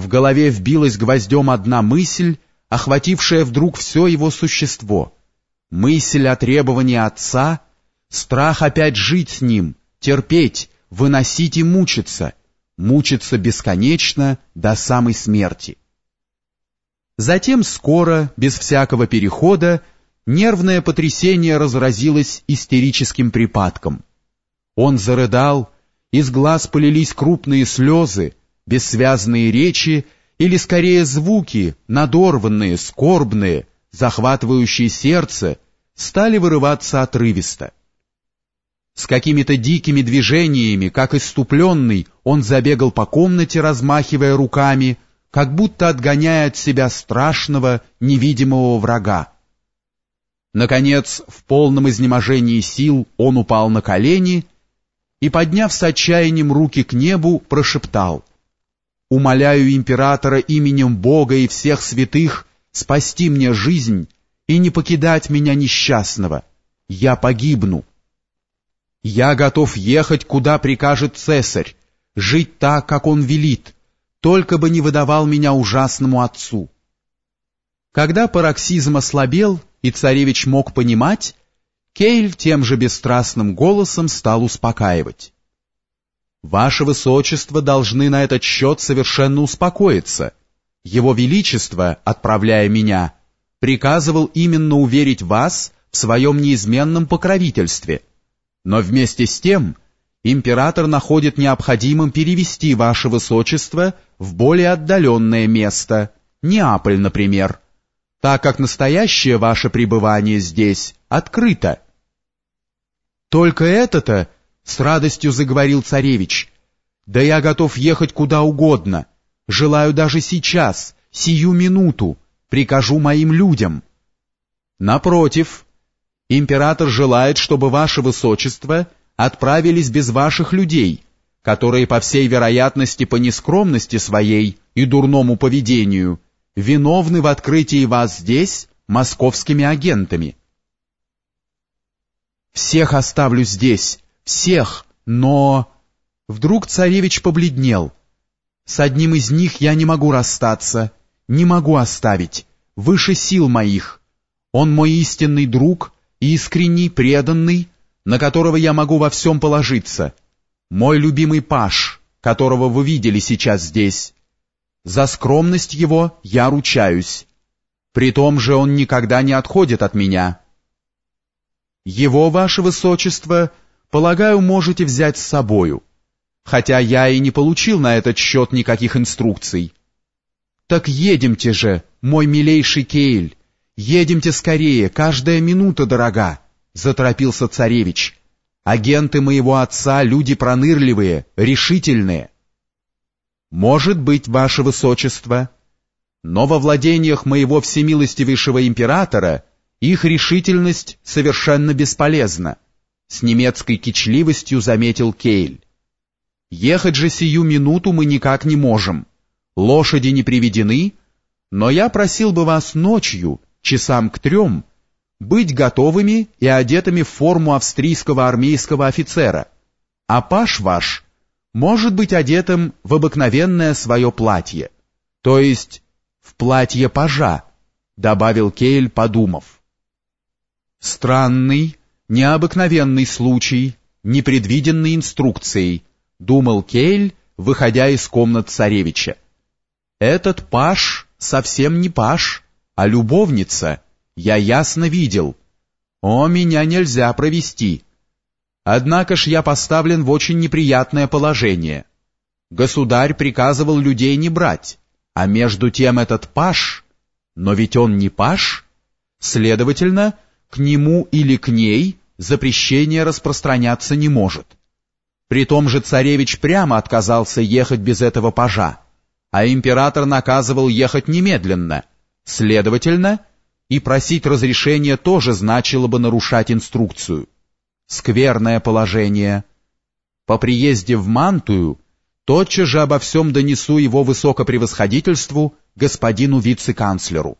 В голове вбилась гвоздем одна мысль, охватившая вдруг все его существо. Мысль о требовании отца, страх опять жить с ним, терпеть, выносить и мучиться, мучиться бесконечно до самой смерти. Затем скоро, без всякого перехода, нервное потрясение разразилось истерическим припадком. Он зарыдал, из глаз полились крупные слезы, бессвязные речи или скорее звуки, надорванные, скорбные, захватывающие сердце, стали вырываться отрывисто. С какими-то дикими движениями, как иступленный, он забегал по комнате, размахивая руками, как будто отгоняя от себя страшного, невидимого врага. Наконец, в полном изнеможении сил он упал на колени и, подняв с отчаянием руки к небу, прошептал «Умоляю императора именем Бога и всех святых спасти мне жизнь и не покидать меня несчастного. Я погибну. Я готов ехать, куда прикажет цесарь, жить так, как он велит, только бы не выдавал меня ужасному отцу». Когда пароксизм ослабел, и царевич мог понимать, Кейль тем же бесстрастным голосом стал успокаивать. «Ваше Высочество должны на этот счет совершенно успокоиться. Его Величество, отправляя меня, приказывал именно уверить вас в своем неизменном покровительстве. Но вместе с тем император находит необходимым перевести Ваше Высочество в более отдаленное место, Неаполь, например, так как настоящее ваше пребывание здесь открыто. Только это-то, с радостью заговорил царевич, да я готов ехать куда угодно, желаю даже сейчас, сию минуту, прикажу моим людям. Напротив, император желает, чтобы ваше высочество отправились без ваших людей, которые, по всей вероятности, по нескромности своей и дурному поведению, виновны в открытии вас здесь московскими агентами. Всех оставлю здесь, всех, но... Вдруг царевич побледнел. С одним из них я не могу расстаться, не могу оставить, выше сил моих. Он мой истинный друг, искренний, преданный, на которого я могу во всем положиться. Мой любимый Паш, которого вы видели сейчас здесь. За скромность его я ручаюсь. При том же он никогда не отходит от меня. Его, ваше высочество, полагаю, можете взять с собою, хотя я и не получил на этот счет никаких инструкций. Так едемте же, мой милейший Кейль, едемте скорее, каждая минута дорога, заторопился царевич. Агенты моего отца люди пронырливые, решительные. «Может быть, ваше высочество, но во владениях моего всемилостивейшего императора их решительность совершенно бесполезна», с немецкой кичливостью заметил Кейль. «Ехать же сию минуту мы никак не можем. Лошади не приведены, но я просил бы вас ночью, часам к трем, быть готовыми и одетыми в форму австрийского армейского офицера, а паш ваш — может быть одетым в обыкновенное свое платье, то есть в платье пажа, добавил Кейль, подумав. Странный, необыкновенный случай, непредвиденный инструкцией, думал Кейль, выходя из комнат царевича. Этот паж совсем не паж, а любовница, я ясно видел. О, меня нельзя провести. Однако ж я поставлен в очень неприятное положение. Государь приказывал людей не брать, а между тем этот паш, но ведь он не паш, следовательно, к нему или к ней запрещение распространяться не может. При том же царевич прямо отказался ехать без этого пажа, а император наказывал ехать немедленно, следовательно, и просить разрешения тоже значило бы нарушать инструкцию скверное положение. По приезде в Мантую тотчас же обо всем донесу его высокопревосходительству господину вице-канцлеру.